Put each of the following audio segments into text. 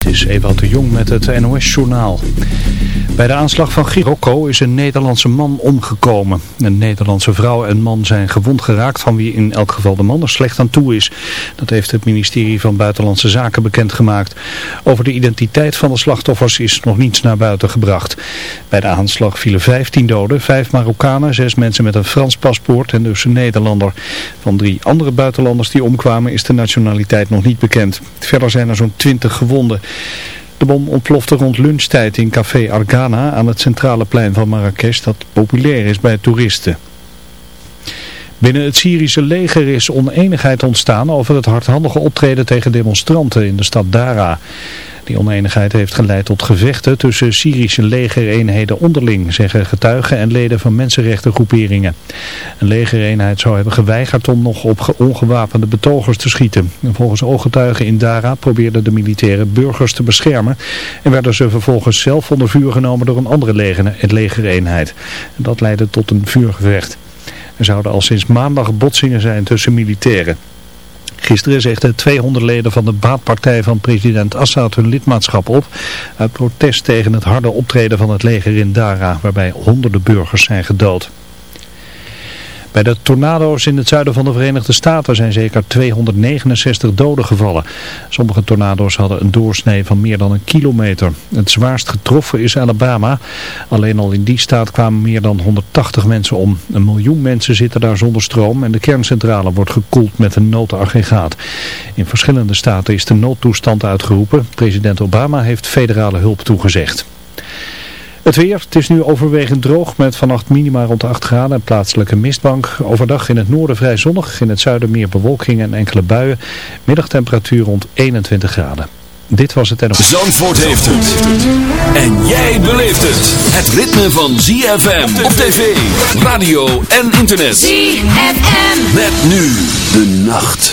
Het is Ewout de Jong met het NOS-journaal. Bij de aanslag van Girocco is een Nederlandse man omgekomen. Een Nederlandse vrouw en man zijn gewond geraakt van wie in elk geval de man er slecht aan toe is. Dat heeft het ministerie van Buitenlandse Zaken bekendgemaakt. Over de identiteit van de slachtoffers is nog niets naar buiten gebracht. Bij de aanslag vielen 15 doden, 5 Marokkanen, 6 mensen met een Frans paspoort en dus een Nederlander. Van drie andere buitenlanders die omkwamen is de nationaliteit nog niet bekend. Verder zijn er zo'n 20 gewonden. De bom ontplofte rond lunchtijd in café Argana aan het centrale plein van Marrakesh dat populair is bij toeristen. Binnen het Syrische leger is oneenigheid ontstaan over het hardhandige optreden tegen demonstranten in de stad Dara. Die oneenigheid heeft geleid tot gevechten tussen Syrische legereenheden onderling, zeggen getuigen en leden van mensenrechtengroeperingen. Een legereenheid zou hebben geweigerd om nog op ongewapende betogers te schieten. En volgens ooggetuigen in Dara probeerden de militairen burgers te beschermen en werden ze vervolgens zelf onder vuur genomen door een andere legereenheid. En dat leidde tot een vuurgevecht. Er zouden al sinds maandag botsingen zijn tussen militairen. Gisteren zegden 200 leden van de baatpartij van president Assad hun lidmaatschap op uit protest tegen het harde optreden van het leger in Dara, waarbij honderden burgers zijn gedood. Bij de tornado's in het zuiden van de Verenigde Staten zijn zeker 269 doden gevallen. Sommige tornado's hadden een doorsnee van meer dan een kilometer. Het zwaarst getroffen is Alabama. Alleen al in die staat kwamen meer dan 180 mensen om. Een miljoen mensen zitten daar zonder stroom en de kerncentrale wordt gekoeld met een noodaggregaat. In verschillende staten is de noodtoestand uitgeroepen. President Obama heeft federale hulp toegezegd. Het weer, het is nu overwegend droog met vannacht minima rond 8 graden en plaatselijke mistbank. Overdag in het noorden vrij zonnig, in het zuiden meer bewolking en enkele buien. Middagtemperatuur rond 21 graden. Dit was het en... Zandvoort heeft het. En jij beleeft het. Het ritme van ZFM op tv, radio en internet. ZFM. Met nu de nacht.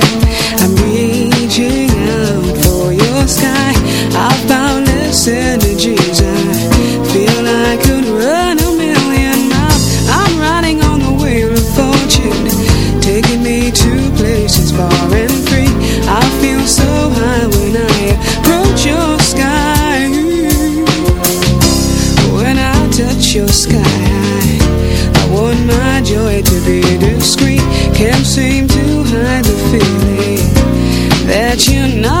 you know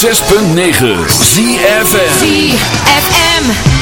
106.9 ZFM ZFM.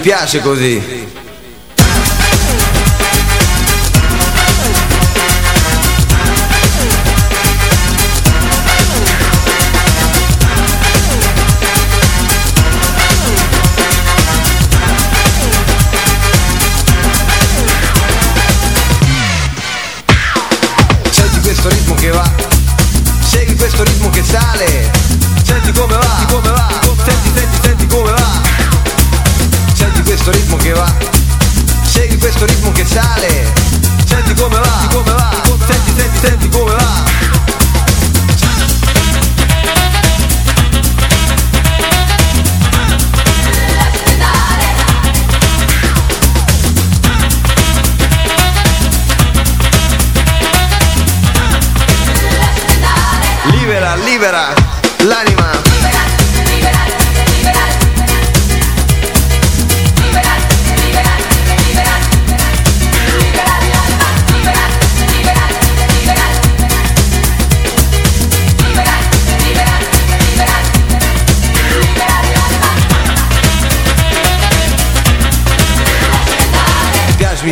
Piace così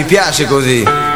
piace così.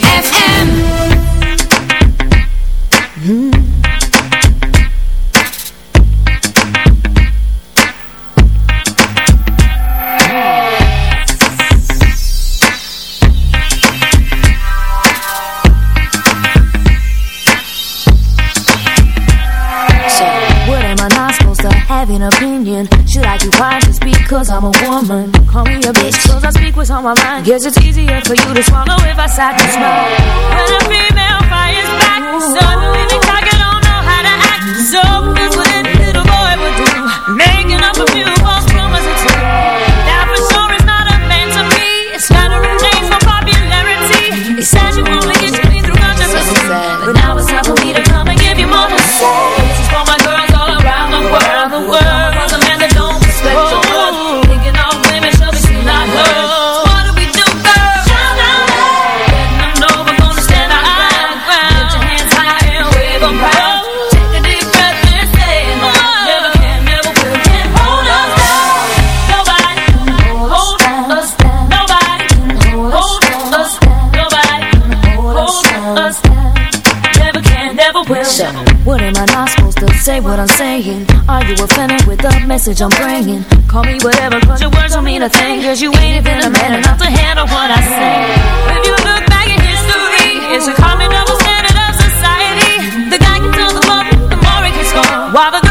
Guess it's easy you offended with the message I'm bringing. Call me whatever, but your words don't mean a thing. Cause you ain't even a man enough to handle what I say. If you look back in history, it's a common double standard of society. The guy can tell the more, the more it can score. While the